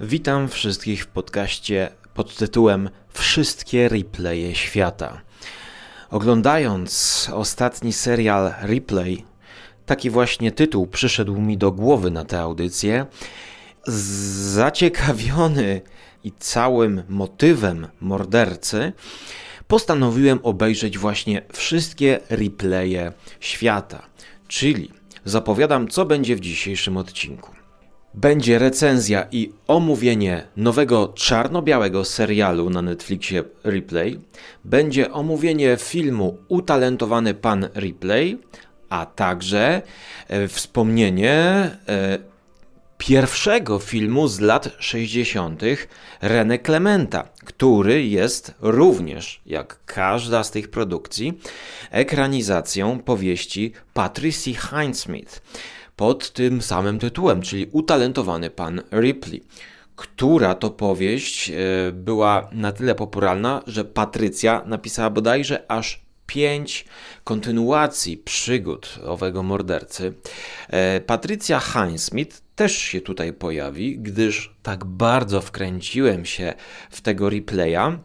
Witam wszystkich w podcaście pod tytułem Wszystkie replaye świata. Oglądając ostatni serial Replay, taki właśnie tytuł przyszedł mi do głowy na tę audycję. Zaciekawiony i całym motywem mordercy, postanowiłem obejrzeć właśnie wszystkie replaye świata. Czyli zapowiadam, co będzie w dzisiejszym odcinku. Będzie recenzja i omówienie nowego czarno-białego serialu na Netflixie Replay. Będzie omówienie filmu Utalentowany Pan Replay, a także e, wspomnienie e, pierwszego filmu z lat 60. René Clementa, który jest również, jak każda z tych produkcji, ekranizacją powieści Patricia Highsmith pod tym samym tytułem, czyli Utalentowany Pan Ripley która to powieść e, była na tyle popularna, że Patrycja napisała bodajże aż pięć kontynuacji przygód owego mordercy. E, Patrycja Highsmith też się tutaj pojawi, gdyż tak bardzo wkręciłem się w tego replaya,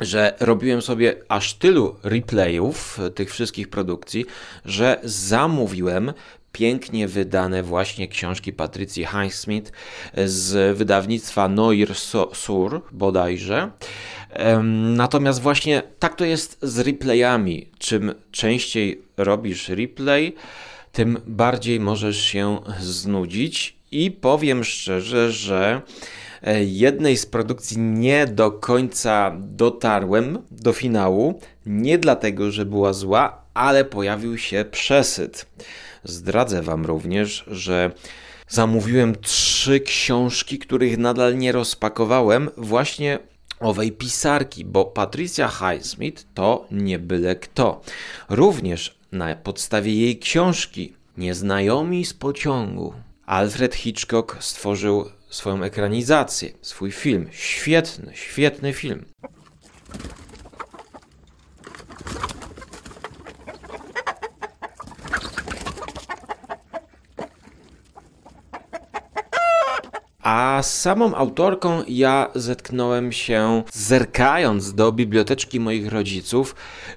że robiłem sobie aż tylu replayów tych wszystkich produkcji, że zamówiłem pięknie wydane właśnie książki Patrycji Highsmith z wydawnictwa Noir Sur bodajże. Natomiast właśnie tak to jest z replayami. Czym częściej robisz replay, tym bardziej możesz się znudzić i powiem szczerze, że e, jednej z produkcji nie do końca dotarłem do finału, nie dlatego, że była zła, ale pojawił się przesyt. Zdradzę Wam również, że zamówiłem trzy książki, których nadal nie rozpakowałem, właśnie owej pisarki, bo Patricia Highsmith to nie byle kto. Również na podstawie jej książki Nieznajomi z pociągu Alfred Hitchcock stworzył swoją ekranizację, swój film. Świetny, świetny film. A z samą autorką ja zetknąłem się zerkając do biblioteczki moich rodziców,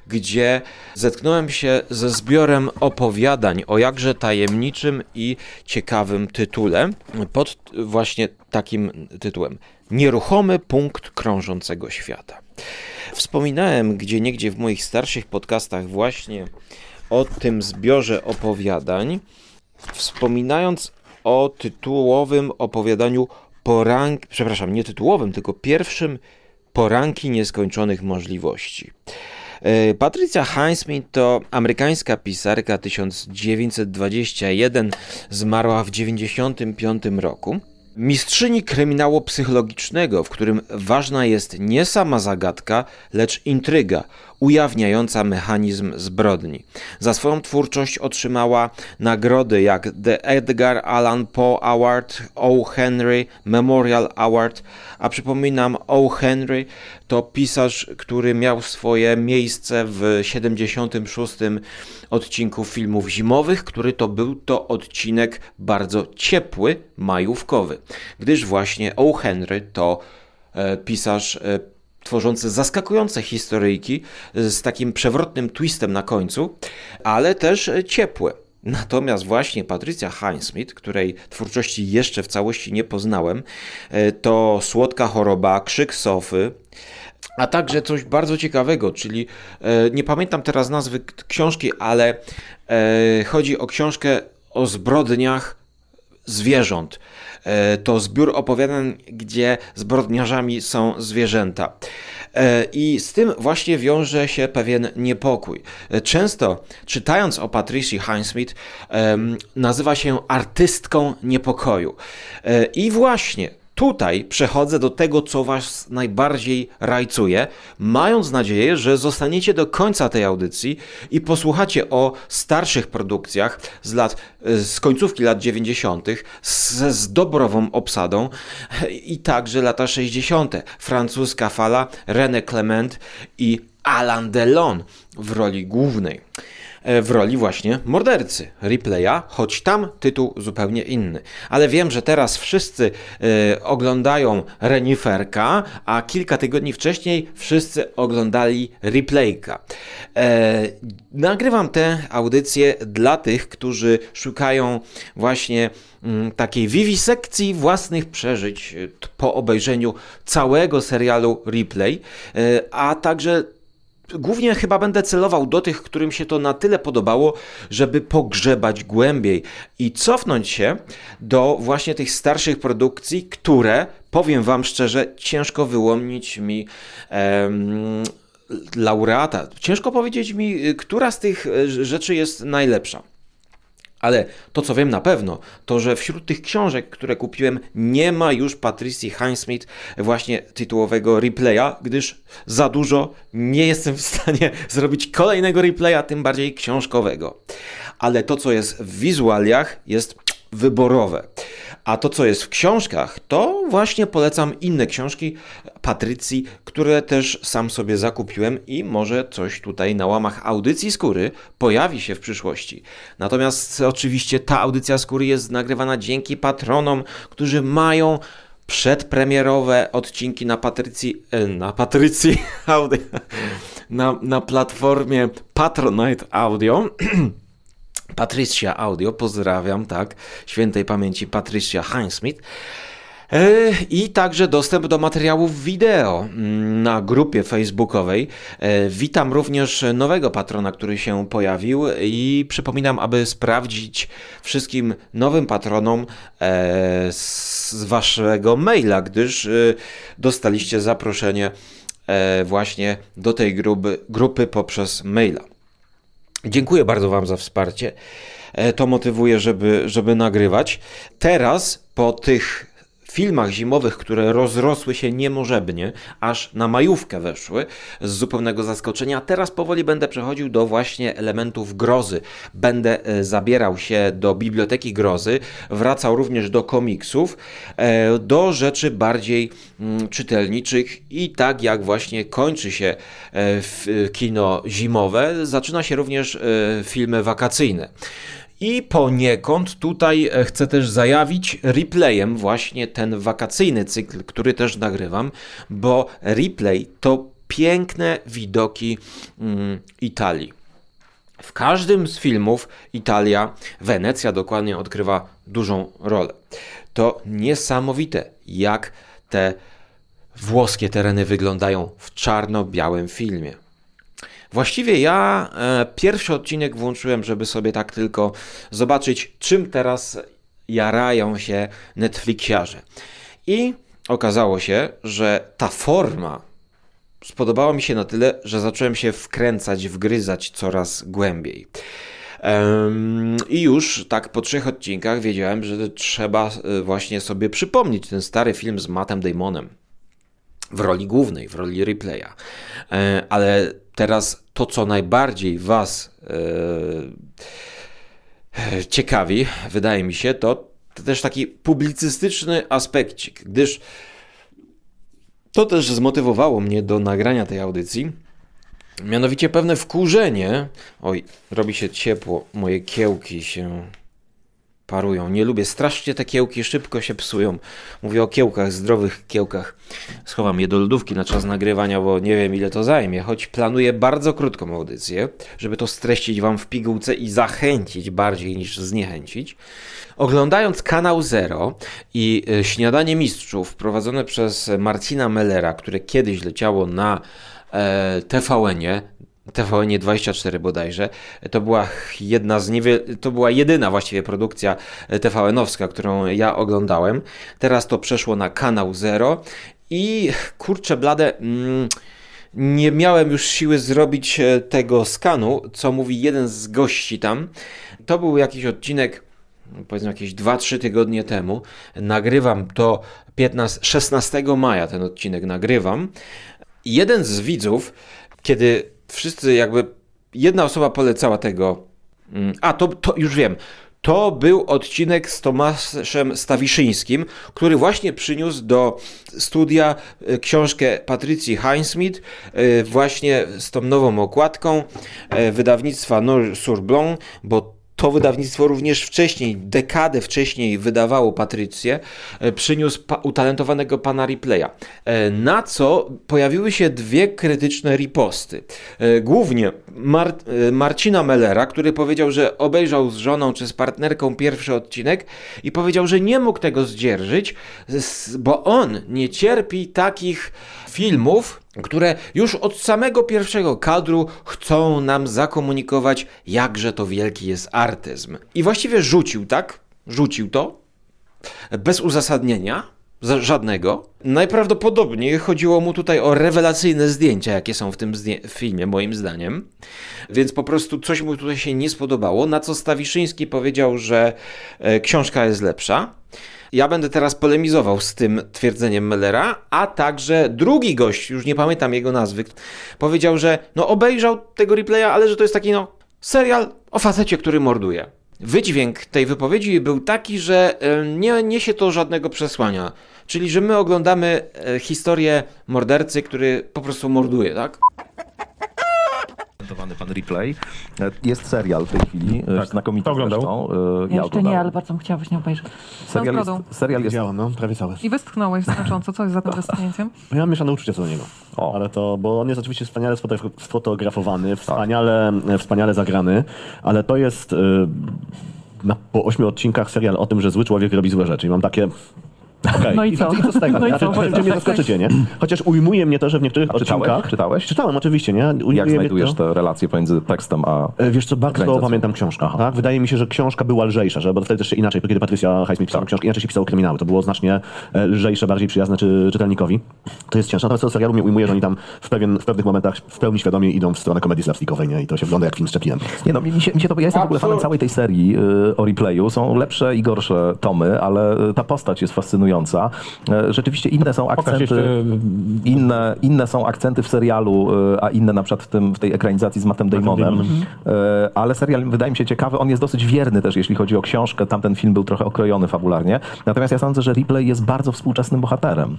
gdzie zetknąłem się ze zbiorem opowiadań o jakże tajemniczym i ciekawym tytule pod właśnie takim tytułem Nieruchomy punkt krążącego świata. Wspominałem gdzie niegdzie w moich starszych podcastach właśnie o tym zbiorze opowiadań, wspominając o tytułowym opowiadaniu poranki, przepraszam, nie tytułowym, tylko pierwszym poranki nieskończonych możliwości. E, Patricia Highsmith to amerykańska pisarka 1921, zmarła w 1995 roku. Mistrzyni kryminału psychologicznego, w którym ważna jest nie sama zagadka, lecz intryga, ujawniająca mechanizm zbrodni. Za swoją twórczość otrzymała nagrody jak The Edgar Allan Poe Award, O. Henry Memorial Award, a przypominam, O. Henry to pisarz, który miał swoje miejsce w 76 odcinku filmów zimowych, który to był to odcinek bardzo ciepły, majówkowy, gdyż właśnie O. Henry to e, pisarz e, tworzący zaskakujące historyjki z takim przewrotnym twistem na końcu, ale też ciepłe. Natomiast właśnie Patrycja Highsmith, której twórczości jeszcze w całości nie poznałem, e, to Słodka choroba, Krzyk Sofy, a także coś bardzo ciekawego, czyli e, nie pamiętam teraz nazwy książki, ale e, chodzi o książkę o zbrodniach zwierząt. E, to zbiór opowiadań, gdzie zbrodniarzami są zwierzęta. E, I z tym właśnie wiąże się pewien niepokój. E, często czytając o Patricia Highsmith, nazywa się artystką niepokoju. I właśnie Tutaj przechodzę do tego, co Was najbardziej rajcuje, mając nadzieję, że zostaniecie do końca tej audycji i posłuchacie o starszych produkcjach z lat, z końcówki lat 90., z, z dobrową obsadą i także lata 60. Francuska fala, René Clement i Alain Delon w roli głównej. E, w roli właśnie mordercy, replaya, choć tam tytuł zupełnie inny. Ale wiem, że teraz wszyscy e, oglądają Reniferka, a kilka tygodni wcześniej wszyscy oglądali replayka. E, nagrywam tę audycję dla tych, którzy szukają właśnie mm, takiej wiwisekcji własnych przeżyć po obejrzeniu całego serialu Replay, a także Głównie chyba będę celował do tych, którym się to na tyle podobało, żeby pogrzebać głębiej i cofnąć się do właśnie tych starszych produkcji, które, powiem Wam szczerze, ciężko wyłonić mi. Em, laureata. Ciężko powiedzieć mi, która z tych rzeczy jest najlepsza. Ale to, co wiem na pewno, to że wśród tych książek, które kupiłem, nie ma już Patricji Highsmith właśnie tytułowego replaya, gdyż za dużo nie jestem w stanie zrobić kolejnego replaya, tym bardziej książkowego. Ale to, co jest w wizualiach, jest wyborowe. A to, co jest w książkach, to właśnie polecam inne książki Patrycji, które też sam sobie zakupiłem i może coś tutaj na łamach audycji skóry pojawi się w przyszłości. Natomiast oczywiście ta audycja skóry jest nagrywana dzięki patronom, którzy mają przedpremierowe odcinki na Patrycji, e, na Patrycji Audio, na, na platformie Patronite Audio. Patricia Audio, pozdrawiam, tak, świętej pamięci Patricia Highsmith. E, I także dostęp do materiałów wideo mm, na grupie facebookowej. E, witam również nowego patrona, który się pojawił i przypominam, aby sprawdzić wszystkim nowym patronom e, z waszego maila, gdyż dostaliście zaproszenie właśnie do tej grupy, grupy poprzez maila. Dziękuję bardzo Wam za wsparcie. E, to motywuje, żeby, żeby nagrywać. Teraz po tych filmach zimowych, które rozrosły się niemożebnie, aż na majówkę weszły z zupełnego zaskoczenia. Teraz powoli będę przechodził do właśnie elementów grozy. Będę e, zabierał się do biblioteki grozy, wracał również do komiksów, e, do rzeczy bardziej mm, czytelniczych i tak jak właśnie kończy się e, kino zimowe, zaczyna się również filmy wakacyjne. I poniekąd tutaj e, chcę też zajawić replayem właśnie ten wakacyjny cykl, który też nagrywam, bo replay to piękne widoki mm, Italii. W każdym z filmów Italia, Wenecja dokładnie odgrywa dużą rolę. To niesamowite, jak te włoskie tereny wyglądają w czarno-białym filmie. Właściwie ja e, pierwszy odcinek włączyłem, żeby sobie tak tylko zobaczyć, czym teraz jarają się Netflixiarze. I okazało się, że ta forma spodobała mi się na tyle, że zacząłem się wkręcać, wgryzać coraz głębiej. I już tak po trzech odcinkach wiedziałem, że trzeba e, właśnie sobie przypomnieć ten stary film z Mattem Damonem w roli głównej, w roli replaya. E, ale teraz to, co najbardziej Was e, ciekawi, wydaje mi się, to, to też taki publicystyczny aspekcik, gdyż to też zmotywowało mnie do nagrania tej audycji. Mianowicie pewne wkurzenie. Oj, robi się ciepło, moje kiełki się parują. Nie lubię. Strasznie te kiełki szybko się psują. Mówię o kiełkach, zdrowych kiełkach. Schowam je do lodówki na czas nagrywania, bo nie wiem ile to zajmie. Choć planuję bardzo krótką audycję, żeby to streścić Wam w pigułce i zachęcić bardziej niż zniechęcić. Oglądając kanał Zero i e, Śniadanie Mistrzów prowadzone przez Marcina Mellera, które kiedyś leciało na e, TVN-ie, TVN 24 bodajże. To była jedna z niewiel... to była jedyna właściwie produkcja TVN-owska, którą ja oglądałem. Teraz to przeszło na kanał Zero i kurczę blade mm, nie miałem już siły zrobić e, tego skanu, co mówi jeden z gości tam. To był jakiś odcinek powiedzmy jakieś 2-3 tygodnie temu. Nagrywam to 15, 16 maja ten odcinek nagrywam. Jeden z widzów, kiedy wszyscy jakby jedna osoba polecała tego. Mm, a, to, to już wiem. to był odcinek z Tomaszem Stawiszyńskim, który właśnie przyniósł do studia e, książkę Patrycji Highsmith, e, właśnie z tą nową okładką e, wydawnictwa Noir sur Blanc, bo to wydawnictwo również wcześniej, dekadę wcześniej wydawało Patrycję, e, przyniósł pa utalentowanego pana Ripley'a. E, na co pojawiły się dwie krytyczne riposty. E, głównie Mar Marcina Mellera, który powiedział, że obejrzał z żoną czy z partnerką pierwszy odcinek i powiedział, że nie mógł tego zdzierżyć, bo on nie cierpi takich filmów, które już od samego pierwszego kadru chcą nam zakomunikować, jakże to wielki jest artyzm. I właściwie rzucił, tak? Rzucił to bez uzasadnienia. Żadnego. Najprawdopodobniej chodziło mu tutaj o rewelacyjne zdjęcia, jakie są w tym filmie, moim zdaniem. Więc po prostu coś mu tutaj się nie spodobało, na co Stawiszyński powiedział, że e, książka jest lepsza. Ja będę teraz polemizował z tym twierdzeniem Mellera, a także drugi gość, już nie pamiętam jego nazwy, powiedział, że no obejrzał tego replaya, ale że to jest taki no serial o facecie, który morduje. Wydźwięk tej wypowiedzi był taki, że nie niesie to żadnego przesłania. Czyli, że my oglądamy e, historię mordercy, który po prostu morduje, tak? Pan Replay. E, jest serial w tej chwili, e, tak. znakomity oglądał? zresztą. E, ja, jeszcze nie, ale bardzo bym chciała właśnie obejrzeć. Serial jest, serial jest... Widziałem, no, prawie cały. I westchnąłeś znacząco. Co jest za tym westchnięciem? Ja mam mieszane uczucie co do niego. O. Ale to, bo on jest oczywiście wspaniale sfotografowany, wspaniale, tak. wspaniale zagrany, ale to jest... na, po ośmiu odcinkach serial o tym, że zły człowiek robi złe rzeczy. I mam takie, Okay. No i co? I co z tego? No znaczy, co? Mnie zaskoczycie, nie? Chociaż ujmuje mnie to, że w niektórych a czytałeś? odcinkach... Czytałeś? Czytałem, oczywiście, nie? Ujmuje Jak znajdujesz te relacje pomiędzy tekstem a... E, wiesz co, bardzo pamiętam książkę. Tak? Wydaje mi się, że książka była lżejsza, że, bo wtedy też inaczej, kiedy Patrycja Highsmith pisała tak. książkę, inaczej się pisało kryminały. To było znacznie e, lżejsze, bardziej przyjazne czy, czytelnikowi. To jest cięższe. Natomiast co serialu mnie ujmuje, że oni tam w, pewien, w pewnych momentach w pełni świadomie idą w stronę komedii slapstickowej, nie? I to się wygląda jak film z Chaplinem. Nie no, mi się, mi się to... Ja jestem w ogóle fanem całej tej serii y, o replayu. Są lepsze i gorsze tomy, ale ta postać jest fascynująca. E, rzeczywiście inne są akcenty, inne, inne są akcenty w serialu, e, a inne na przykład w, tym, w tej ekranizacji z Mattem Damonem. E, ale serial wydaje mi się ciekawy, on jest dosyć wierny też, jeśli chodzi o książkę. Tamten film był trochę okrojony fabularnie. Natomiast ja sądzę, że Ripley jest bardzo współczesnym bohaterem.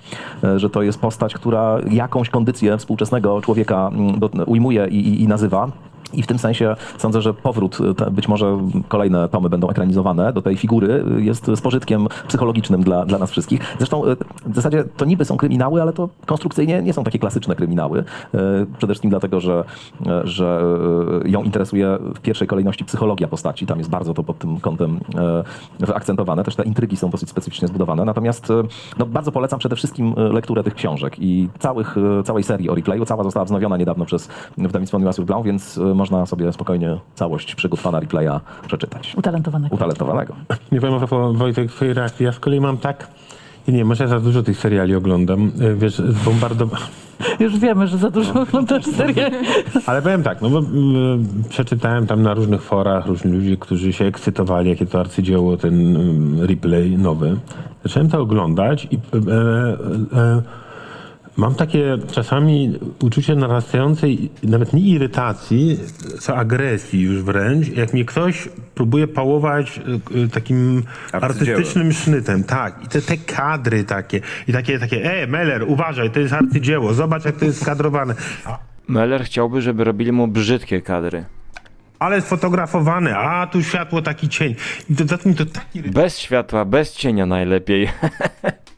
Że to jest postać, która jakąś kondycję współczesnego człowieka mm, ujmuje i, i, i nazywa. I w tym sensie sądzę, że powrót, być może kolejne tomy będą ekranizowane do tej figury, jest z pożytkiem psychologicznym dla, dla nas wszystkich. Zresztą e, w zasadzie to niby są kryminały, ale to konstrukcyjnie nie są takie klasyczne kryminały. E, przede wszystkim dlatego, że, e, że ją interesuje w pierwszej kolejności psychologia postaci. Tam jest bardzo to pod tym kątem wyakcentowane. Też te intrygi są dosyć specyficznie zbudowane. Natomiast no, bardzo polecam przede wszystkim lekturę tych książek i całych, całej serii o replayu. Cała została wznowiona niedawno przez wydawnictwo Nuansów Blanc, więc można sobie spokojnie całość przygód pana Replaya przeczytać. Utalentowanego. Utalentowanego. Nie powiem, Wojtek, twojej reakcji. Ja z kolei mam tak... Nie, może ja za dużo tych seriali oglądam. E, wiesz, bombardowanie... Już wiemy, że za dużo oglądasz seriali. Ale powiem tak, no bo przeczytałem tam na różnych forach różni ludzie, którzy się ekscytowali, jakie to arcydzieło, ten replay nowy. Zacząłem to oglądać i... Y, y, Mam takie czasami uczucie narastającej nawet nie irytacji, co agresji już wręcz, jak mnie ktoś próbuje pałować y, takim artystycznym sznytem. Tak, i te, te kadry takie, i takie, takie, e, Meller, uważaj, to jest arcydzieło, zobacz jak to jest skadrowane. A... Meller chciałby, żeby robili mu brzydkie kadry ale sfotografowane, a tu światło, taki cień. I dodatkowo to taki... Bez światła, bez cienia najlepiej.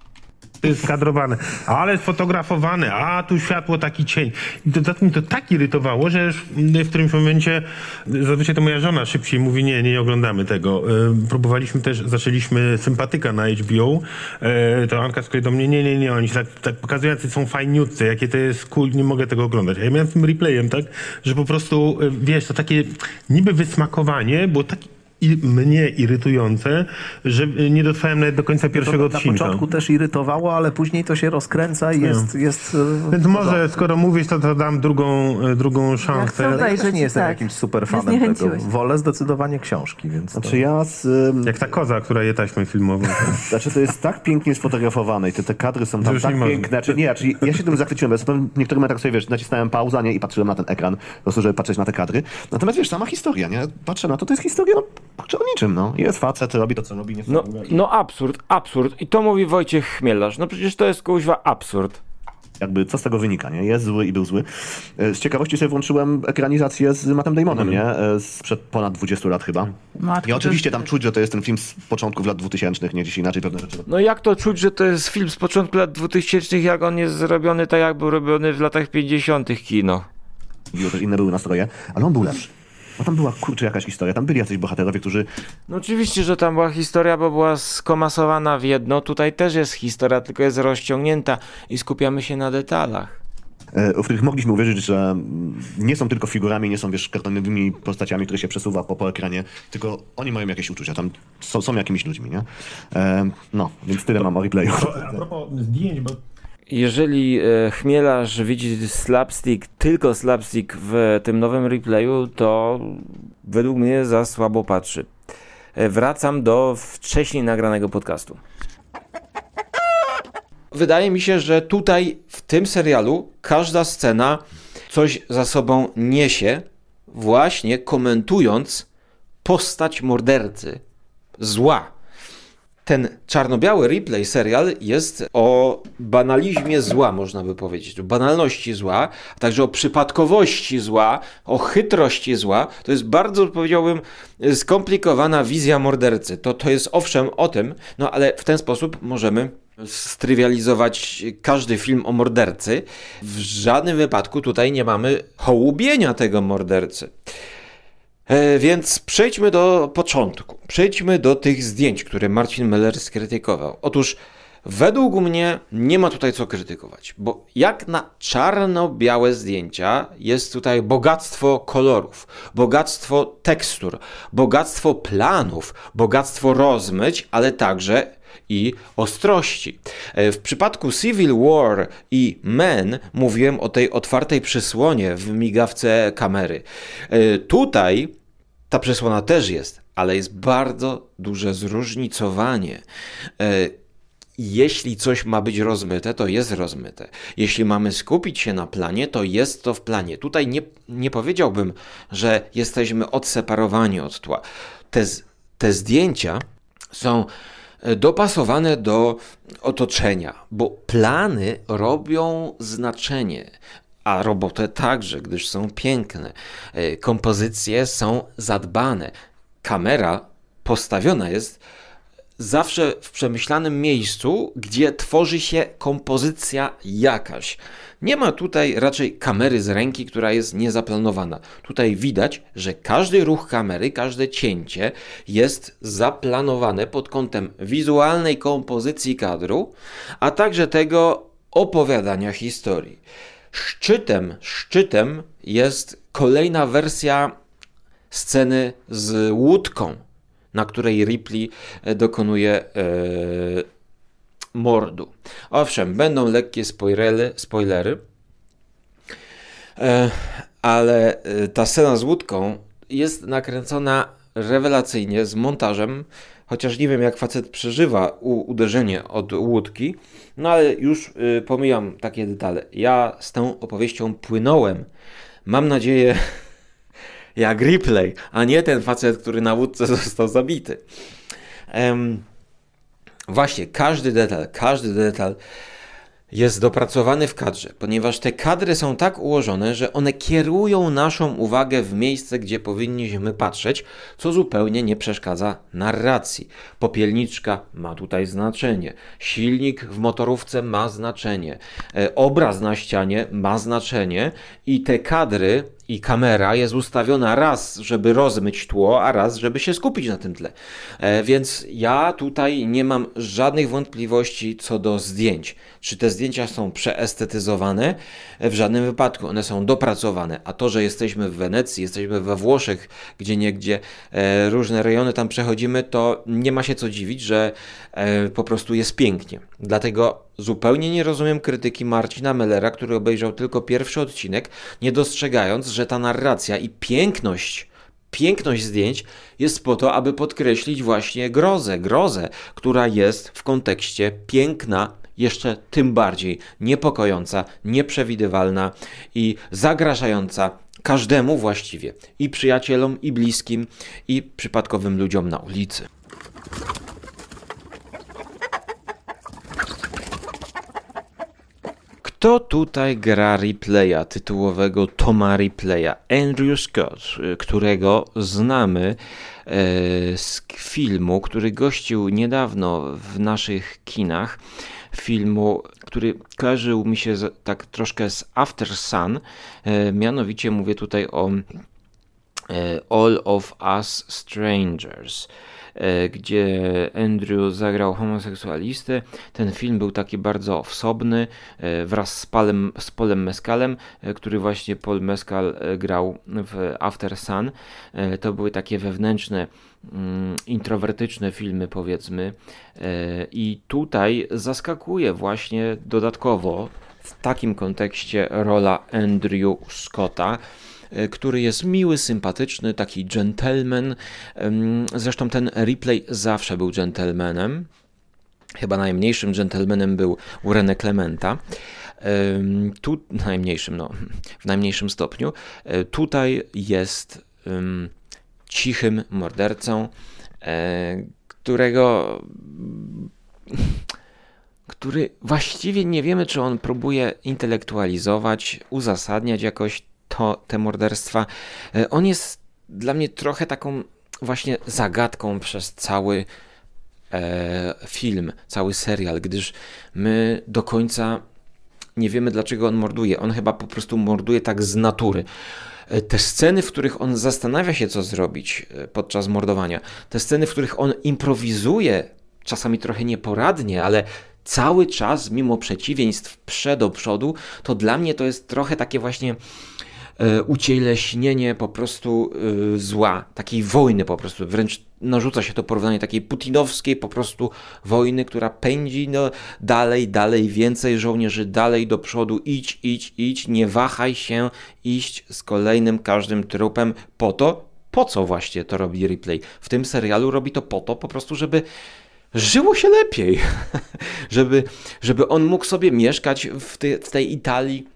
jest skadrowane, ale sfotografowane, a tu światło, taki cień. I dodatkowo mnie to tak irytowało, że już w którymś momencie, zazwyczaj to moja żona szybciej mówi, nie, nie oglądamy tego. E, próbowaliśmy też, zaczęliśmy Sympatyka na HBO, e, to Anka z kolei do mnie, nie, nie, nie, oni tak, tak pokazują, są fajniutcy, jakie to jest cool, nie mogę tego oglądać. A ja miałem z tym replayem, tak, że po prostu, e, wiesz, to takie niby wysmakowanie, było takie i mnie irytujące, że nie dotrwałem nawet do końca pierwszego to odcinka. Na początku też irytowało, ale później to się rozkręca i jest... jest e, Więc może, skoro mówisz, to, to dam drugą, e, drugą szansę. Ja, ja też nie jestem tak. jakimś super fanem tego. Wolę zdecydowanie książki, więc... Znaczy ja z, Jak ta koza, która je taśmę filmową. znaczy to jest tak pięknie sfotografowane i te, te kadry są tam tak piękne. Znaczy, nie, znaczy, ja się tym zachwyciłem, bo w niektórych momentach sobie, wiesz, nacisnąłem pauza nie, i patrzyłem na ten ekran, po prostu, żeby patrzeć na te kadry. Natomiast wiesz, sama historia, nie? Patrzę na to, to jest historia no, Kurczę, o niczym, no. Jest facet, robi to, co robi, nie No, no absurd, absurd. I to mówi Wojciech Chmielarz. No przecież to jest kuźwa absurd. jakby co z tego wynika, nie? Jest zły i był zły. E, Z ciekawości sobie włączyłem ekranizację z Mattem Damonem, nie? E, Sprzed ponad 20 lat chyba. Matko, I oczywiście to tam czuć, że to jest ten film z początków lat 2000, nie? Gdzieś inaczej pewne rzeczy. No jak to czuć, że to jest film z początku lat 2000, jak on jest zrobiony tak, jak był robiony w latach 50. kino. Mówiło też inne były nastroje, ale on był lepszy. No tam była, kurczę, jakaś historia. Tam byli jacyś bohaterowie, którzy No oczywiście, że tam była historia, bo była skomasowana w jedno. Tutaj też jest historia, tylko jest rozciągnięta i skupiamy się na detalach. e, w których mogliśmy uwierzyć, że nie są tylko figurami, nie są, wiesz, kartonowymi postaciami, które się przesuwa po, po ekranie, tylko oni mają jakieś uczucia, tam są, są jakimiś ludźmi, nie? E, no, więc tyle mam o replayu. A propos zdjęć, bo Jeżeli e, Chmielarz widzi slapstick, tylko slapstick w tym nowym replayu, to według mnie za słabo patrzy. E, Wracam do wcześniej nagranego podcastu. Wydaje mi się, że tutaj w tym serialu każda scena coś za sobą niesie, właśnie komentując postać mordercy, zła. Ten czarno-biały replay serial jest o banalizmie zła, można by powiedzieć, o banalności zła, a także o przypadkowości zła, o chytrości zła. To jest bardzo, powiedziałbym, skomplikowana wizja mordercy. To, to jest owszem o tym, no ale w ten sposób możemy strywializować każdy film o mordercy. W żadnym wypadku tutaj nie mamy hołubienia tego mordercy. E, więc przejdźmy do początku. Przejdźmy do tych zdjęć, które Marcin Meller skrytykował. Otóż według mnie nie ma tutaj co krytykować, bo jak na czarno-białe zdjęcia jest tutaj bogactwo kolorów, bogactwo tekstur, bogactwo planów, bogactwo rozmyć, ale także i ostrości. E, W przypadku Civil War i Men mówiłem o tej otwartej przysłonie w migawce kamery. E, Tutaj ta przesłona też jest, ale jest bardzo duże zróżnicowanie. E, Jeśli coś ma być rozmyte, to jest rozmyte. Jeśli mamy skupić się na planie, to jest to w planie. Tutaj nie, nie powiedziałbym, że jesteśmy odseparowani od tła. Te, te zdjęcia są e, dopasowane do otoczenia, bo plany robią znaczenie, a robotę także, gdyż są piękne. E, Kompozycje są zadbane. Kamera postawiona jest zawsze w przemyślanym miejscu, gdzie tworzy się kompozycja jakaś. Nie ma tutaj raczej kamery z ręki, która jest niezaplanowana. Tutaj widać, że każdy ruch kamery, każde cięcie jest zaplanowane pod kątem wizualnej kompozycji kadru, a także tego opowiadania historii. Szczytem, szczytem jest kolejna wersja sceny z łódką, na której Ripley e, dokonuje e, mordu. Owszem, będą lekkie spoilery, spoilery e, ale ta scena z łódką jest nakręcona rewelacyjnie z montażem, chociaż nie wiem jak facet przeżywa uderzenie od łódki, no ale już y, pomijam takie detale. Ja z tą opowieścią płynąłem. Mam nadzieję, jak replay, a nie ten facet, który na łódce został zabity. Em, właśnie, każdy detal, każdy detal jest dopracowany w kadrze, ponieważ te kadry są tak ułożone, że one kierują naszą uwagę w miejsce, gdzie powinniśmy patrzeć, co zupełnie nie przeszkadza narracji. Popielniczka ma tutaj znaczenie, silnik w motorówce ma znaczenie, e, obraz na ścianie ma znaczenie i te kadry i kamera jest ustawiona raz, żeby rozmyć tło, a raz, żeby się skupić na tym tle. E, więc ja tutaj nie mam żadnych wątpliwości co do zdjęć. Czy te zdjęcia są przeestetyzowane? E, W żadnym wypadku. One są dopracowane. A to, że jesteśmy w Wenecji, jesteśmy we Włoszech, gdzie niegdzie e, różne rejony tam przechodzimy, to nie ma się co dziwić, że po prostu jest pięknie. Dlatego zupełnie nie rozumiem krytyki Marcina Mellera, który obejrzał tylko pierwszy odcinek, nie dostrzegając, że ta narracja i piękność piękność zdjęć jest po to, aby podkreślić właśnie grozę, grozę, która jest w kontekście piękna jeszcze tym bardziej niepokojąca, nieprzewidywalna i zagrażająca każdemu właściwie i przyjacielom, i bliskim, i przypadkowym ludziom na ulicy. Kto tutaj gra replaya, tytułowego Toma Replaya? Andrew Scott, y, którego znamy e, z filmu, który gościł niedawno w naszych kinach. Filmu, który kojarzył mi się tak troszkę z After Sun. E, mianowicie mówię tutaj o e, All of Us Strangers. E, gdzie Andrew zagrał homoseksualistę. Ten film był taki bardzo osobny e, wraz z, Palem, z Polem Mescalem, e, który właśnie Paul Mescal grał w After Sun. To były takie wewnętrzne mm, introwertyczne filmy, powiedzmy. I tutaj zaskakuje właśnie dodatkowo w takim kontekście rola Andrew Scotta. E, który jest miły, sympatyczny, taki gentleman. Zresztą ten replay zawsze był gentlemanem. Chyba najmniejszym gentlemanem był u René Clementa. Tu najmniejszym, no, w najmniejszym stopniu. E, tutaj jest cichym mordercą, e, którego który właściwie nie wiemy, czy on próbuje intelektualizować, uzasadniać jakoś to, te morderstwa. E, on jest dla mnie trochę taką właśnie zagadką przez cały e, film, cały serial, gdyż my do końca nie wiemy, dlaczego on morduje. On chyba po prostu morduje tak z natury. E, te sceny, w których on zastanawia się, co zrobić e, podczas mordowania, te sceny, w których on improwizuje, czasami trochę nieporadnie, ale cały czas, mimo przeciwieństw, prze do przodu, to dla mnie to jest trochę takie właśnie ucieleśnienie po prostu e, zła, takiej wojny po prostu, wręcz narzuca się to porównanie takiej putinowskiej po prostu wojny, która pędzi no, dalej, dalej, więcej żołnierzy, dalej do przodu, idź, idź, idź, nie wahaj się iść z kolejnym każdym trupem po to, po co właśnie to robi replay. W tym serialu robi to po to po prostu, żeby żyło się lepiej, żeby, żeby on mógł sobie mieszkać w, ty, w tej Italii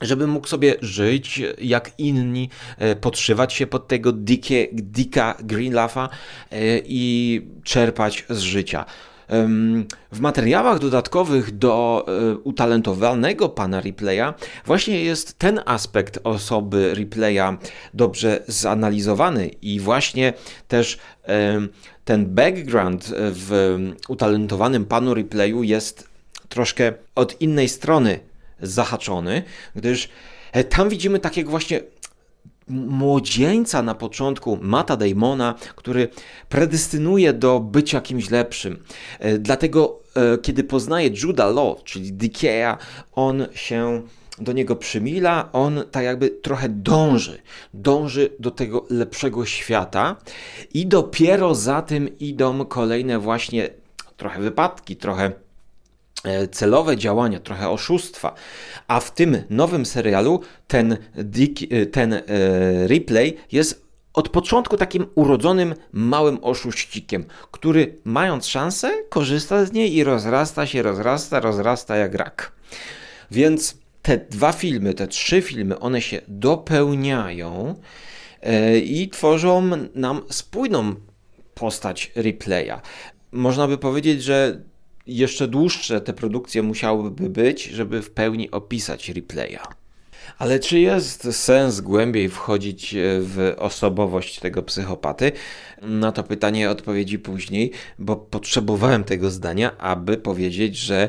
żeby mógł sobie żyć jak inni, e, podszywać się pod tego dikie, dika Greenlafa e, i czerpać z życia. W materiałach dodatkowych do e, utalentowanego pana Replaya właśnie jest ten aspekt osoby Replaya dobrze zanalizowany i właśnie też ten background w utalentowanym panu Replayu jest troszkę od innej strony zahaczony, gdyż e, tam widzimy takiego właśnie młodzieńca na początku, Mata Damona, który predestynuje do bycia kimś lepszym. E, dlatego, e, kiedy poznaje Juda Law, czyli Dikeya, on się do niego przymila, on tak jakby trochę dąży, dąży do tego lepszego świata i dopiero za tym idą kolejne właśnie trochę wypadki, trochę celowe działania, trochę oszustwa. A w tym nowym serialu ten, e, ten e, replay jest od początku takim urodzonym małym oszuścikiem, który mając szansę korzysta z niej i rozrasta się, rozrasta, rozrasta jak rak. Więc te dwa filmy, te trzy filmy, one się dopełniają i tworzą nam spójną postać replaya. Można by powiedzieć, że jeszcze dłuższe te produkcje musiałyby być, żeby w pełni opisać replaya. Ale czy jest sens głębiej wchodzić e, w osobowość tego psychopaty? Na to pytanie odpowiedzi później, bo potrzebowałem tego zdania, aby powiedzieć, że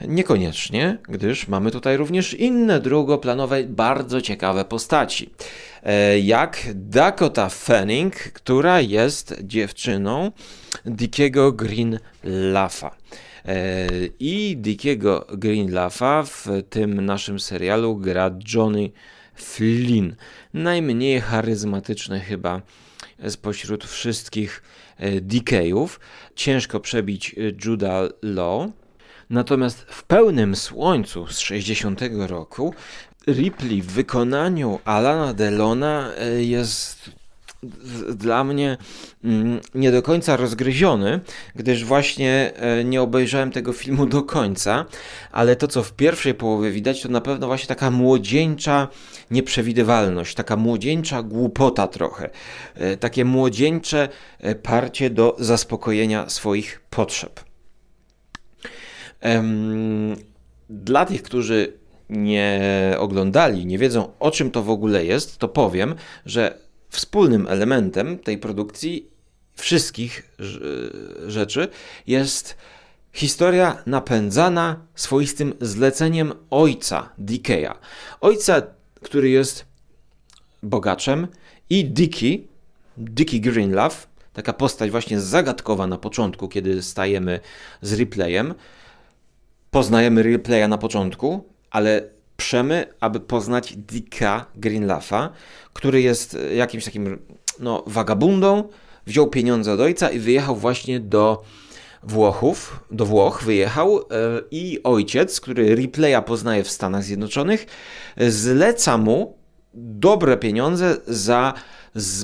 Niekoniecznie, gdyż mamy tutaj również inne drugoplanowe, bardzo ciekawe postaci. E, jak Dakota Fanning, która jest dziewczyną Dickiego Green Lafa. E, I Dickiego Greenlafa w tym naszym serialu gra Johnny Flynn. Najmniej charyzmatyczny chyba spośród wszystkich e, Dickeyów. Ciężko przebić Juda Law. Natomiast w pełnym słońcu z 60 roku Ripley w wykonaniu Alana Delona e, jest dla mnie mm, nie do końca rozgryziony, gdyż właśnie e, nie obejrzałem tego filmu do końca, ale to co w pierwszej połowie widać to na pewno właśnie taka młodzieńcza nieprzewidywalność, taka młodzieńcza głupota trochę, e, takie młodzieńcze parcie do zaspokojenia swoich potrzeb. Dla tych, którzy nie oglądali, nie wiedzą o czym to w ogóle jest, to powiem, że wspólnym elementem tej produkcji wszystkich rzeczy jest historia napędzana swoistym zleceniem ojca Dickeya. Ojca, który jest bogaczem i Dicky, Dicky Greenlove, taka postać właśnie zagadkowa na początku, kiedy stajemy z replayem. Poznajemy replaya na początku, ale przemy, aby poznać Dicka Greenlafa, który jest jakimś takim no, wagabundą, wziął pieniądze od ojca i wyjechał właśnie do Włochów, do Włoch wyjechał e, i ojciec, który replaya poznaje w Stanach Zjednoczonych, zleca mu dobre pieniądze za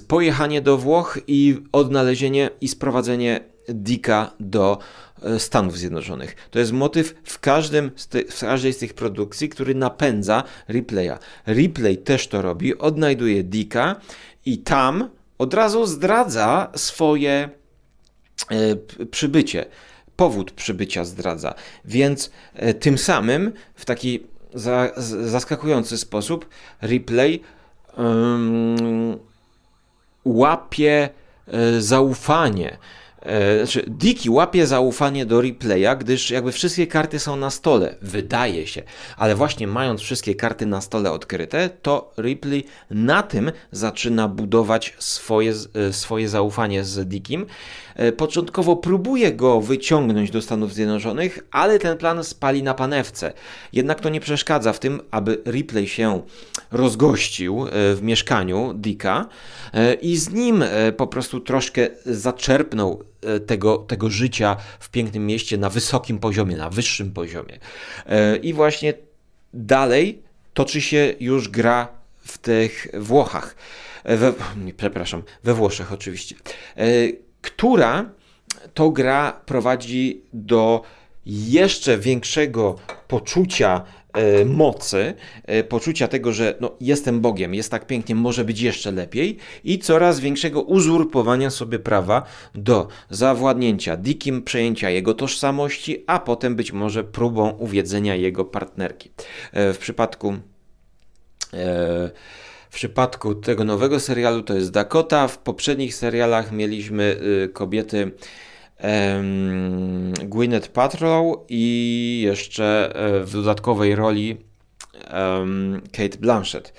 pojechanie do Włoch i odnalezienie i sprowadzenie Dicka do E, Stanów Zjednoczonych. To jest motyw w, każdym w każdej z tych produkcji, który napędza replaya. Replay też to robi, odnajduje Dicka i tam od razu zdradza swoje e, przybycie. Powód przybycia zdradza. Więc e, tym samym w taki za, zaskakujący sposób replay um, łapie zaufanie E, znaczy, Diki łapie zaufanie do replaya, gdyż jakby wszystkie karty są na stole, wydaje się, ale właśnie mając wszystkie karty na stole odkryte, to Ripley na tym zaczyna budować swoje, e, swoje zaufanie z Dikim. E, początkowo próbuje go wyciągnąć do Stanów Zjednoczonych, ale ten plan spali na panewce. Jednak to nie przeszkadza w tym, aby Ripley się rozgościł w mieszkaniu Dicka i z nim po prostu troszkę zaczerpnął E, tego, tego życia w pięknym mieście na wysokim poziomie, na wyższym poziomie. E, I właśnie dalej toczy się już gra w tych Włochach, e, we, przepraszam, we Włoszech oczywiście, która to gra prowadzi do jeszcze większego poczucia E, mocy, e, poczucia tego, że no, jestem Bogiem, jest tak pięknie, może być jeszcze lepiej i coraz większego uzurpowania sobie prawa do zawładnięcia Dikim, przejęcia jego tożsamości, a potem być może próbą uwiedzenia jego partnerki. E, w przypadku w przypadku tego nowego serialu to jest Dakota. W poprzednich serialach mieliśmy y, kobiety Gwyneth Paltrow i jeszcze e, w dodatkowej roli Kate Blanchett.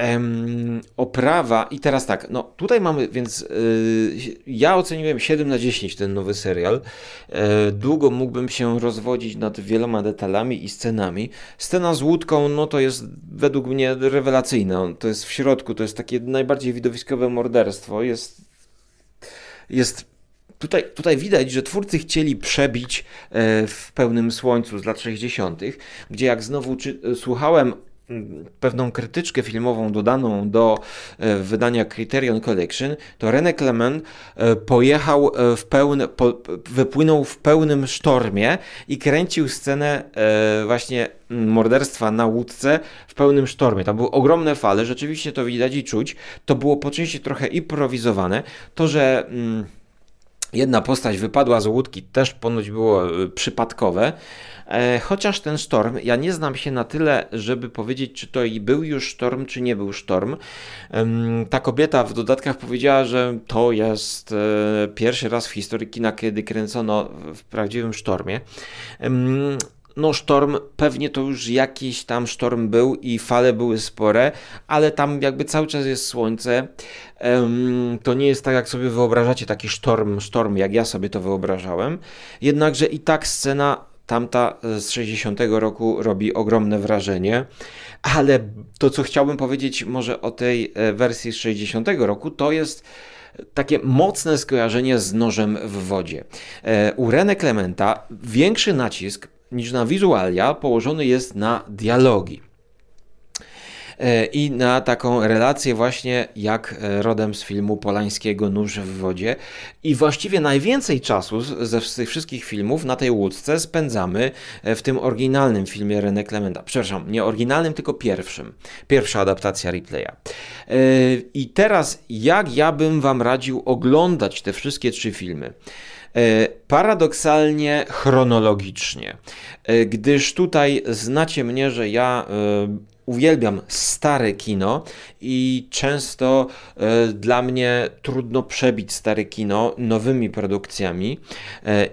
Um, oprawa, i teraz tak, no tutaj mamy, więc y, ja oceniłem 7 na 10 ten nowy serial. E, długo mógłbym się rozwodzić nad wieloma detalami i scenami. Scena z łódką, no to jest według mnie rewelacyjna. To jest w środku, to jest takie najbardziej widowiskowe morderstwo. Jest, jest Tutaj, tutaj widać, że twórcy chcieli przebić e, w pełnym słońcu z lat 60., gdzie jak znowu czy, słuchałem pewną krytyczkę filmową dodaną do e, wydania Criterion Collection, to René Clement e, pojechał w pełne, po, wypłynął w pełnym sztormie i kręcił scenę właśnie morderstwa na łódce w pełnym sztormie. Tam były ogromne fale, rzeczywiście to widać i czuć. To było po części trochę improwizowane. To, że... Mm, Jedna postać wypadła z łódki, też ponoć było przypadkowe. E, chociaż ten sztorm, ja nie znam się na tyle, żeby powiedzieć, czy to i był już sztorm, czy nie był sztorm. Ta kobieta w dodatkach powiedziała, że to jest e, pierwszy raz w historii kina, kiedy kręcono w prawdziwym sztormie no sztorm, pewnie to już jakiś tam sztorm był i fale były spore, ale tam jakby cały czas jest słońce. To nie jest tak, jak sobie wyobrażacie taki sztorm, sztorm, jak ja sobie to wyobrażałem. Jednakże i tak scena tamta z 60 roku robi ogromne wrażenie. Ale to, co chciałbym powiedzieć może o tej e, wersji z 60 roku, to jest takie mocne skojarzenie z nożem w wodzie. E, u René Clementa większy nacisk niż na wizualia położony jest na dialogi. E, i na taką relację właśnie jak e, rodem z filmu Polańskiego Nóż w wodzie. I właściwie najwięcej czasu ze wszystkich filmów na tej łódce spędzamy e, w tym oryginalnym filmie René Clementa. Przepraszam, nie oryginalnym, tylko pierwszym. Pierwsza adaptacja replaya. I teraz jak ja bym wam radził oglądać te wszystkie trzy filmy? Paradoksalnie chronologicznie, gdyż tutaj znacie mnie, że ja uwielbiam stare kino i często dla mnie trudno przebić stare kino nowymi produkcjami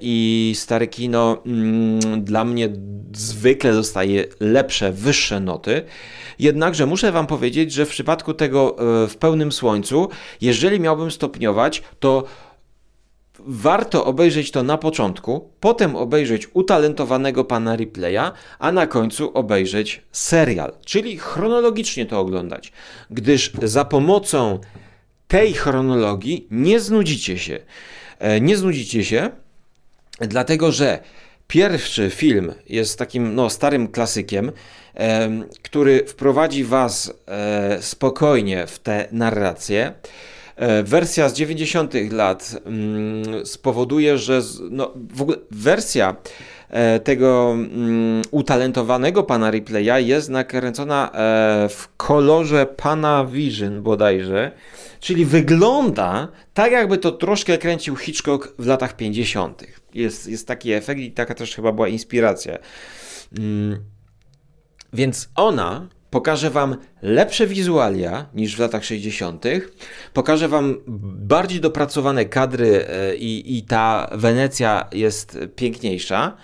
i stare kino mm, dla mnie zwykle dostaje lepsze, wyższe noty. Jednakże muszę Wam powiedzieć, że w przypadku tego w pełnym słońcu, jeżeli miałbym stopniować, to warto obejrzeć to na początku, potem obejrzeć utalentowanego pana Ripley'a, a na końcu obejrzeć serial, czyli chronologicznie to oglądać, gdyż za pomocą tej chronologii nie znudzicie się. E, nie znudzicie się, dlatego że pierwszy film jest takim no, starym klasykiem, który wprowadzi was e, spokojnie w tę narrację. E, wersja z 90. lat mm, spowoduje, że no, w ogóle wersja e, tego mm, utalentowanego pana Ripley'a jest nakręcona e, w kolorze pana Vision bodajże, czyli wygląda tak jakby to troszkę kręcił Hitchcock w latach 50. Jest, jest taki efekt i taka też chyba była inspiracja. Mm, więc ona pokażę Wam lepsze wizualia niż w latach 60., pokażę Wam bardziej dopracowane kadry e, i, i ta Wenecja jest piękniejsza.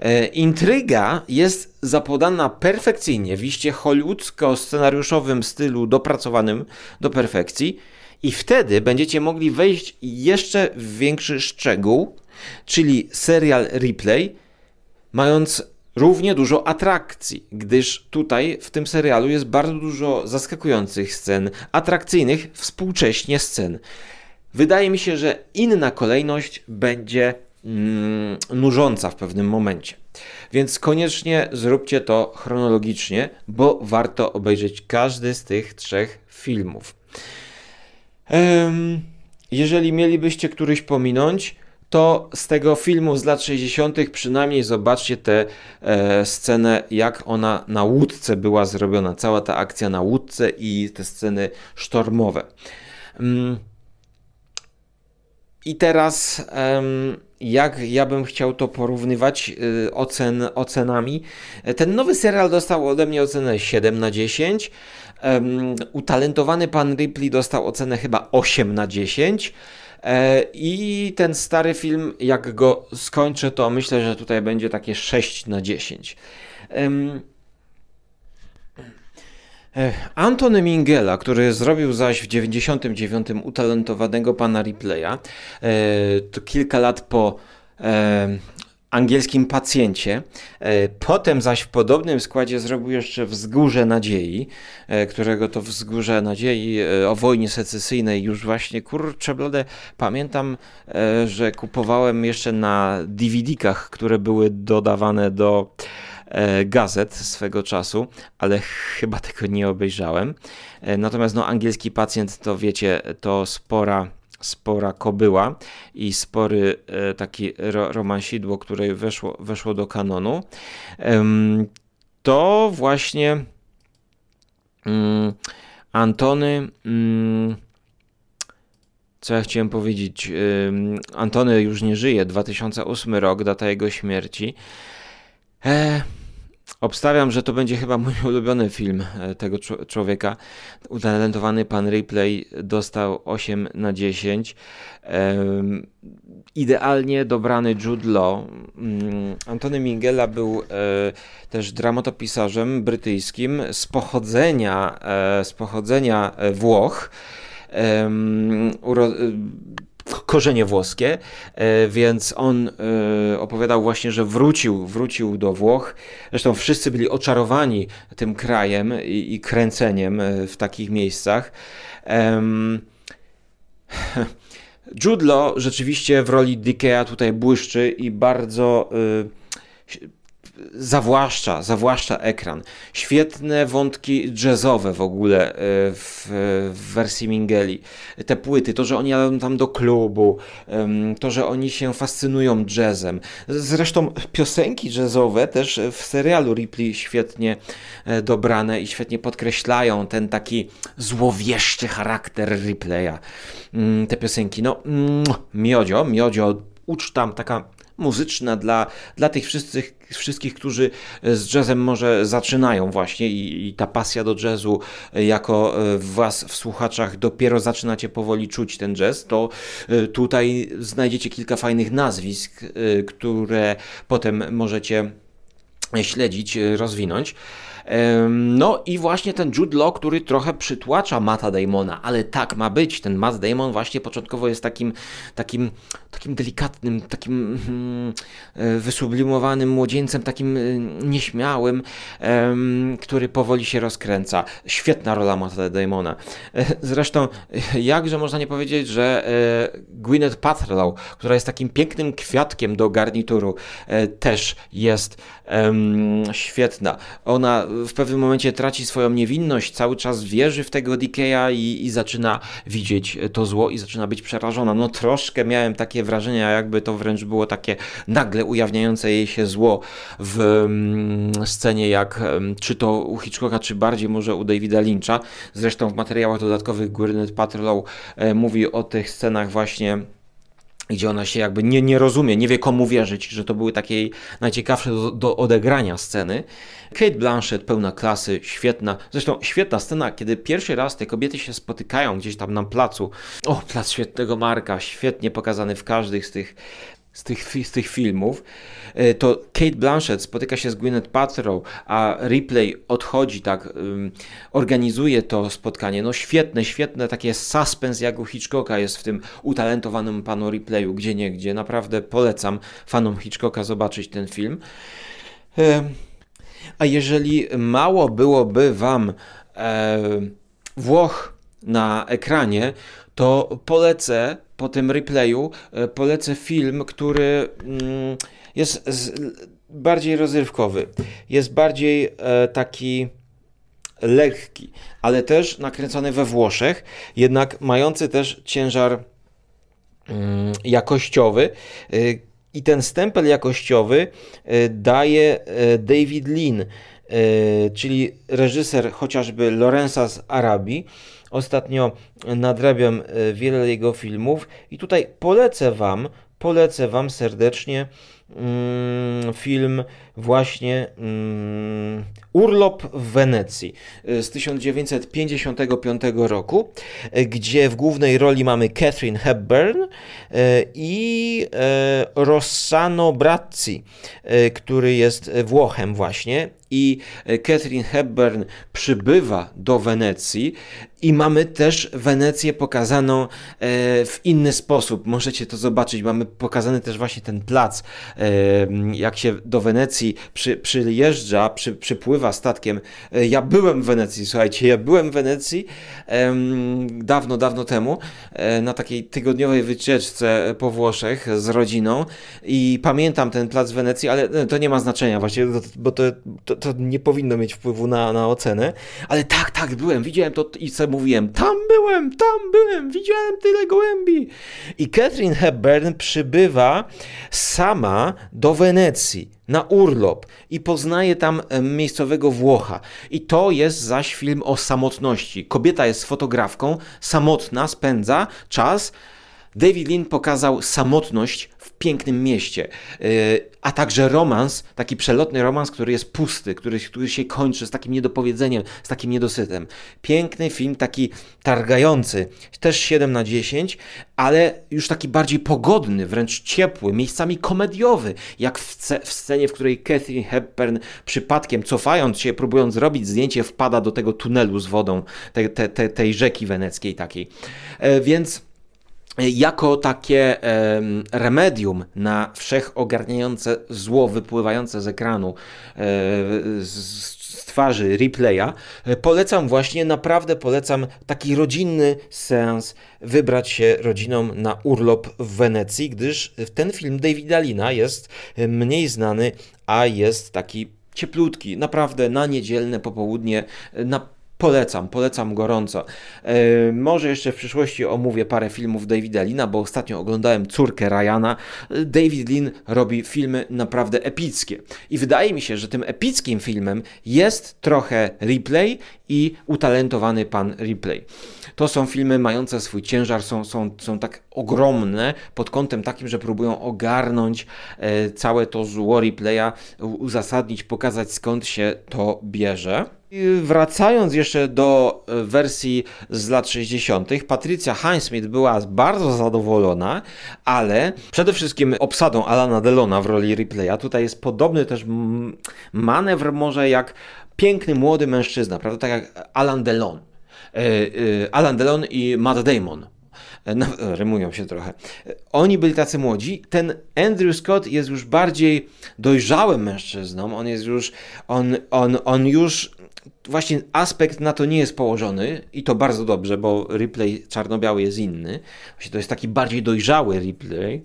E, intryga jest zapodana perfekcyjnie w iście hollywoodzko-scenariuszowym stylu dopracowanym do perfekcji i wtedy będziecie mogli wejść jeszcze w większy szczegół, czyli serial replay, mając równie dużo atrakcji, gdyż tutaj w tym serialu jest bardzo dużo zaskakujących scen, atrakcyjnych współcześnie scen. Wydaje mi się, że inna kolejność będzie mm, nużąca w pewnym momencie. Więc koniecznie zróbcie to chronologicznie, bo warto obejrzeć każdy z tych trzech filmów. jeżeli mielibyście któryś pominąć, to z tego filmu z lat 60. przynajmniej zobaczcie tę e, scenę, jak ona na łódce była zrobiona, cała ta akcja na łódce i te sceny sztormowe. Mm. I teraz, jak ja bym chciał to porównywać y, ocen, ocenami? Ten nowy serial dostał ode mnie ocenę 7 na 10. Utalentowany pan Ripley dostał ocenę chyba 8 na 10. E, I ten stary film, jak go skończę, to myślę, że tutaj będzie takie 6 na 10. E, Antony Mingela, który zrobił zaś w 99 utalentowanego pana Ripleya, e, to kilka lat po angielskim pacjencie. E, potem zaś w podobnym składzie zrobił jeszcze Wzgórze Nadziei, e, którego to Wzgórze Nadziei e, o wojnie secesyjnej już właśnie, kurczę blade, pamiętam, że kupowałem jeszcze na DVD-kach, które były dodawane do gazet swego czasu, ale chyba tego nie obejrzałem. Natomiast no, angielski pacjent to wiecie, to spora spora kobyła i spory e, taki romansidło, które weszło, weszło do kanonu, to właśnie mm, Antony mm, co ja chciałem powiedzieć? Antony już nie żyje, 2008 rok, data jego śmierci. E, Obstawiam, że to będzie chyba mój ulubiony film e, tego człowieka. Utalentowany pan Ripley dostał 8 na 10. Um, idealnie dobrany Jude Law. Um, Antony Minghella był e, też dramatopisarzem brytyjskim z pochodzenia, e, z pochodzenia Włoch. Um, korzenie włoskie, e, więc on e, opowiadał właśnie, że wrócił, wrócił do Włoch. Zresztą wszyscy byli oczarowani tym krajem i, i kręceniem e, w takich miejscach. Jude Law rzeczywiście w roli Dickeya tutaj błyszczy i bardzo zawłaszcza, zawłaszcza ekran. Świetne wątki jazzowe w ogóle e, w, w wersji Mingeli. Te płyty, to, że oni jadą tam do klubu, to, że oni się fascynują jazzem. Zresztą piosenki jazzowe też w serialu Ripley świetnie e, dobrane i świetnie podkreślają ten taki złowieszczy charakter Ripleya. Mm, Te piosenki, no mm, miodzio, miodzio, uczta taka muzyczna dla, dla tych wszystkich, wszystkich, którzy z jazzem może zaczynają właśnie i, i ta pasja do jazzu e, jako e, was w słuchaczach dopiero zaczynacie powoli czuć ten jazz, to e, tutaj znajdziecie kilka fajnych nazwisk, e, które potem możecie śledzić, e, rozwinąć. No i właśnie ten Jude Law, który trochę przytłacza Matta Damona, ale tak ma być. Ten Matt Damon właśnie początkowo jest takim, takim, takim delikatnym, takim mm, e, wysublimowanym młodzieńcem, takim e, nieśmiałym, który powoli się rozkręca. Świetna rola Matta Damona. E, Zresztą, jakże można nie powiedzieć, że Gwyneth Paltrow, która jest takim pięknym kwiatkiem do garnituru, też jest świetna. Ona w pewnym momencie traci swoją niewinność, cały czas wierzy w tego Dikeya i, i zaczyna widzieć to zło i zaczyna być przerażona. No troszkę miałem takie wrażenia, jakby to wręcz było takie nagle ujawniające jej się zło w mm, scenie, jak em, czy to u Hitchcocka, czy bardziej może u Davida Lyncha. Zresztą w materiałach dodatkowych Gwyneth Paltrow e, mówi o tych scenach właśnie gdzie ona się jakby nie, nie rozumie, nie wie komu wierzyć, że to były takie najciekawsze do, do odegrania sceny. Kate Blanchett, pełna klasy, świetna. Zresztą świetna scena, kiedy pierwszy raz te kobiety się spotykają gdzieś tam na placu. O, plac świetnego Marka, świetnie pokazany w każdych z tych z tych, z tych filmów, e, to Kate Blanchett spotyka się z Gwyneth Paltrow, a Ripley odchodzi, tak, organizuje to spotkanie. No świetne, świetne, takie suspens jak u Hitchcocka jest w tym utalentowanym panu Ripleyu, gdzie nie, gdzie naprawdę polecam fanom Hitchcocka zobaczyć ten film. A jeżeli mało byłoby wam e, Włoch na ekranie, to polecę po tym replayu, e, polecę film, który mm, jest bardziej rozrywkowy, jest bardziej e, taki lekki, ale też nakręcony we Włoszech, jednak mający też ciężar mm, jakościowy. y, I ten stempel jakościowy daje David Lean, czyli reżyser chociażby Lorenza z Arabii. Ostatnio nadrabiam y, wiele jego filmów i tutaj polecę Wam, polecę Wam serdecznie mm, film właśnie mm, Urlop w Wenecji y, z 1955 roku, y, gdzie w głównej roli mamy Catherine Hepburn y, i Rossano Brazzi, który jest Włochem właśnie i Catherine Hepburn przybywa do Wenecji i mamy też Wenecję pokazaną w inny sposób. Możecie to zobaczyć. Mamy pokazany też właśnie ten plac, jak się do Wenecji przy, przyjeżdża, przy, przypływa statkiem. E, Ja byłem w Wenecji, słuchajcie, ja byłem w Wenecji em, dawno, dawno temu e, na takiej tygodniowej wycieczce po Włoszech z rodziną i pamiętam ten plac Wenecji, ale e, to nie ma znaczenia właśnie, bo to, to, to nie powinno mieć wpływu na, na ocenę, ale tak, tak, byłem, widziałem to i sobie mówiłem, tam byłem, tam byłem, widziałem tyle gołębi. I Catherine Hepburn przybywa sama do Wenecji na urlop i poznaje tam e, miejscowego Włocha. I to jest zaś film o samotności. Kobieta jest fotografką, samotna, spędza czas. David Lean pokazał samotność pięknym mieście, yy, a także romans, taki przelotny romans, który jest pusty, który, który się kończy z takim niedopowiedzeniem, z takim niedosytem. Piękny film, taki targający, też 7 na 10, ale już taki bardziej pogodny, wręcz ciepły, miejscami komediowy, jak w, w scenie, w której Catherine Hepburn przypadkiem, cofając się, próbując zrobić zdjęcie, wpada do tego tunelu z wodą, te, te, te, tej rzeki weneckiej takiej. E, więc jako takie em, remedium na wszechogarniające zło wypływające z ekranu e, z, twarzy replaya, e, polecam właśnie, naprawdę polecam taki rodzinny seans, wybrać się rodziną na urlop w Wenecji, gdyż ten film Davida Lina jest e, mniej znany, a jest taki cieplutki, naprawdę na niedzielne popołudnie, na Polecam, polecam gorąco. E, może jeszcze w przyszłości omówię parę filmów Davida Lina, bo ostatnio oglądałem córkę Ryana. David Lin robi filmy naprawdę epickie. I wydaje mi się, że tym epickim filmem jest trochę replay i utalentowany pan replay. To są filmy mające swój ciężar, są, są, są tak ogromne pod kątem takim, że próbują ogarnąć e, całe to zło replaya, uzasadnić, pokazać skąd się to bierze. Wracając jeszcze do e, wersji z lat 60., Patrycja Highsmith była bardzo zadowolona, ale przede wszystkim obsadą Alana Delona w roli replaya. Tutaj jest podobny też manewr może jak piękny młody mężczyzna, prawda? Tak jak Alan Delon. E, e, Alan Delon i Matt Damon. No, rymują się trochę. Oni byli tacy młodzi. Ten Andrew Scott jest już bardziej dojrzałym mężczyzną. On jest już, on, on, on już właśnie aspekt na to nie jest położony i to bardzo dobrze, bo replay czarno-biały jest inny. Właśnie to jest taki bardziej dojrzały replay,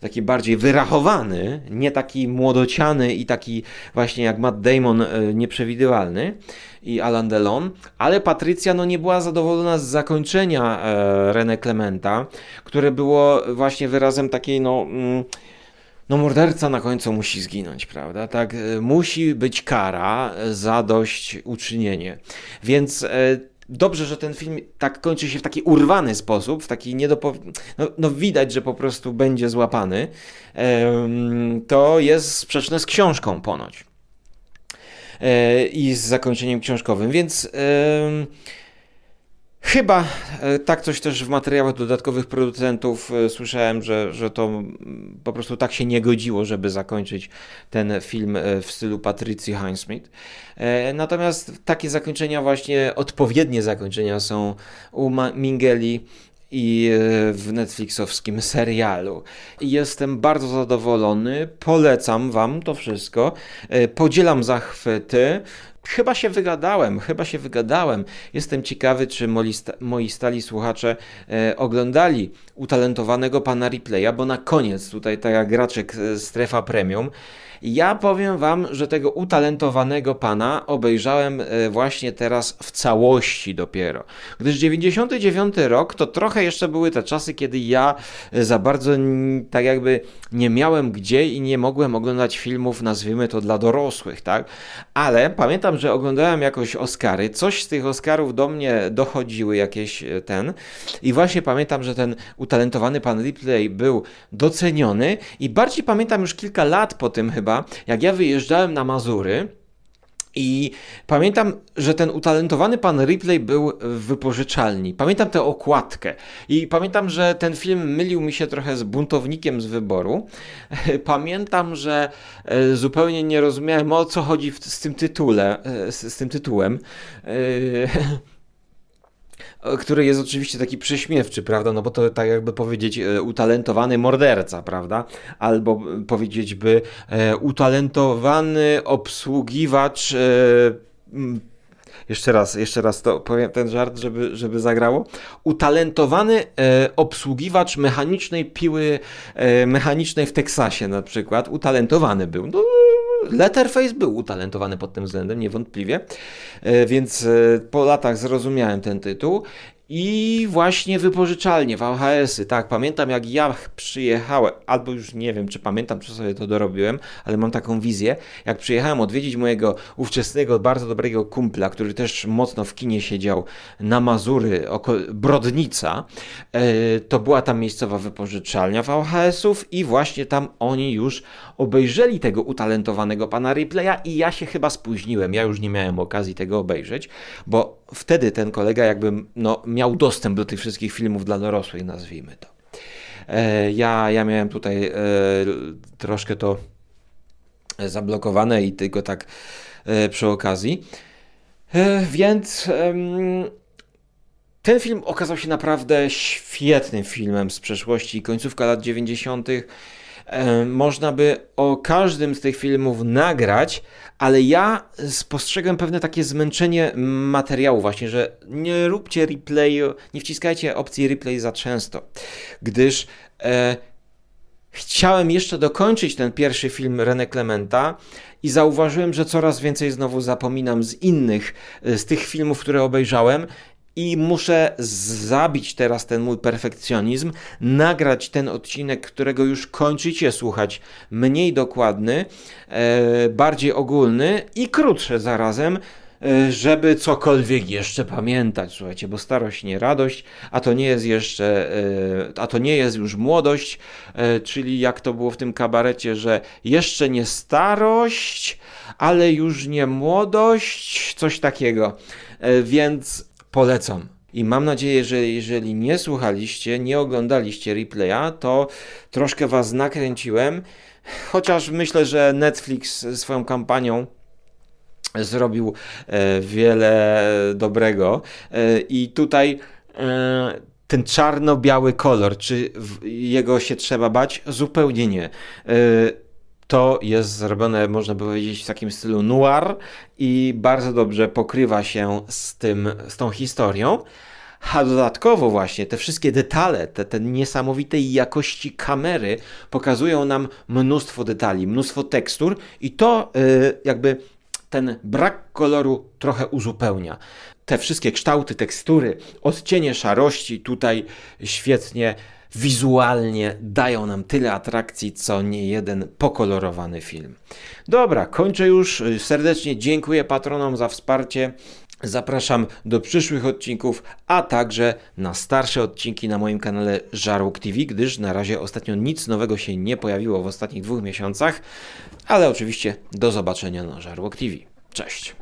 taki bardziej wyrachowany, nie taki młodociany i taki właśnie jak Matt Damon e, nieprzewidywalny i Alan Delon, ale Patrycja no, nie była zadowolona z zakończenia e, René Clementa, które było właśnie wyrazem takiej no... Mm, no morderca na końcu musi zginąć, prawda? Tak, e, musi być kara za dość uczynienie. Więc e, dobrze, że ten film tak kończy się w taki urwany sposób, w taki niedopow... No, no widać, że po prostu będzie złapany. To jest sprzeczne z książką ponoć. E, I z zakończeniem książkowym, więc... Chyba e, tak coś też w materiałach dodatkowych producentów e, słyszałem, że, że to po prostu tak się nie godziło, żeby zakończyć ten film e, w stylu Patrycji Highsmith. Natomiast takie zakończenia, właśnie odpowiednie zakończenia są u Mingeli i w Netflixowskim serialu. Jestem bardzo zadowolony, polecam Wam to wszystko, podzielam zachwyty. Chyba się wygadałem, chyba się wygadałem. Jestem ciekawy, czy moi stali słuchacze e, oglądali utalentowanego pana replaya, bo na koniec tutaj tak jak graczek strefa premium ja powiem wam, że tego utalentowanego pana obejrzałem e, właśnie teraz w całości dopiero. Gdyż 99 rok to trochę jeszcze były te czasy, kiedy ja e, za bardzo tak jakby nie miałem gdzie i nie mogłem oglądać filmów, nazwijmy to dla dorosłych, tak? Ale pamiętam, że oglądałem jakoś Oscary, coś z tych Oscarów do mnie dochodziły jakieś e, ten i właśnie pamiętam, że ten utalentowany pan Ripley był doceniony i bardziej pamiętam już kilka lat po tym chyba chyba, jak ja wyjeżdżałem na Mazury, i pamiętam, że ten utalentowany pan Ripley był w wypożyczalni. Pamiętam tę okładkę. I pamiętam, że ten film mylił mi się trochę z buntownikiem z wyboru. Pamiętam, że e, zupełnie nie rozumiałem o co chodzi z tym tytule, e, z, z tym tytułem. E, który jest oczywiście taki prześmiewczy, prawda? No bo to tak jakby powiedzieć e, utalentowany morderca, prawda? Albo powiedzieć by e, utalentowany obsługiwacz e, jeszcze raz, jeszcze raz to powiem ten żart, żeby, żeby zagrało. Utalentowany e, obsługiwacz mechanicznej piły e, mechanicznej w Teksasie na przykład. Utalentowany był. No, Letterface był utalentowany pod tym względem, niewątpliwie. E, więc e, po latach zrozumiałem ten tytuł i właśnie wypożyczalnie, VHS-y, tak, pamiętam jak ja przyjechałem, albo już nie wiem, czy pamiętam, czy sobie to dorobiłem, ale mam taką wizję, jak przyjechałem odwiedzić mojego ówczesnego, bardzo dobrego kumpla, który też mocno w kinie siedział na Mazury, oko Brodnica, e, to była tam miejscowa wypożyczalnia VHS-ów i właśnie tam oni już obejrzeli tego utalentowanego pana Ripley'a i ja się chyba spóźniłem, ja już nie miałem okazji tego obejrzeć, bo wtedy ten kolega jakby no, miał dostęp do tych wszystkich filmów dla dorosłych, nazwijmy to. E, ja, ja miałem tutaj e, troszkę to zablokowane i tylko tak e, przy okazji. Więc ten film okazał się naprawdę świetnym filmem z przeszłości, końcówka lat 90. e, można by o każdym z tych filmów nagrać, ale ja spostrzegłem pewne takie zmęczenie materiału właśnie, że nie róbcie replayu, nie wciskajcie opcji replay za często, gdyż e, chciałem jeszcze dokończyć ten pierwszy film René Clementa i zauważyłem, że coraz więcej znowu zapominam z innych, e, z tych filmów, które obejrzałem i muszę zabić teraz ten mój perfekcjonizm, nagrać ten odcinek, którego już kończycie słuchać, mniej dokładny, e, bardziej ogólny i krótszy zarazem, e, żeby cokolwiek jeszcze pamiętać, słuchajcie, bo starość nie radość, a to nie jest jeszcze, e, a to nie jest już młodość, e, czyli jak to było w tym kabarecie, że jeszcze nie starość, ale już nie młodość, coś takiego. E, Więc polecam. I mam nadzieję, że jeżeli nie słuchaliście, nie oglądaliście replaya, to troszkę was nakręciłem. Chociaż myślę, że Netflix swoją kampanią zrobił e, wiele dobrego. E, I tutaj e, ten czarno-biały kolor, czy jego się trzeba bać? Zupełnie nie. To jest zrobione, można by powiedzieć, w takim stylu noir i bardzo dobrze pokrywa się z, tym, z tą historią. A dodatkowo właśnie te wszystkie detale, te, te niesamowitej jakości kamery pokazują nam mnóstwo detali, mnóstwo tekstur i to y, jakby ten brak koloru trochę uzupełnia. Te wszystkie kształty, tekstury, odcienie szarości tutaj świetnie wizualnie dają nam tyle atrakcji, co nie jeden pokolorowany film. Dobra, kończę już. Serdecznie dziękuję patronom za wsparcie. Zapraszam do przyszłych odcinków, a także na starsze odcinki na moim kanale Żarłok TV, gdyż na razie ostatnio nic nowego się nie pojawiło w ostatnich dwóch miesiącach, ale oczywiście do zobaczenia na Żarłok TV. Cześć!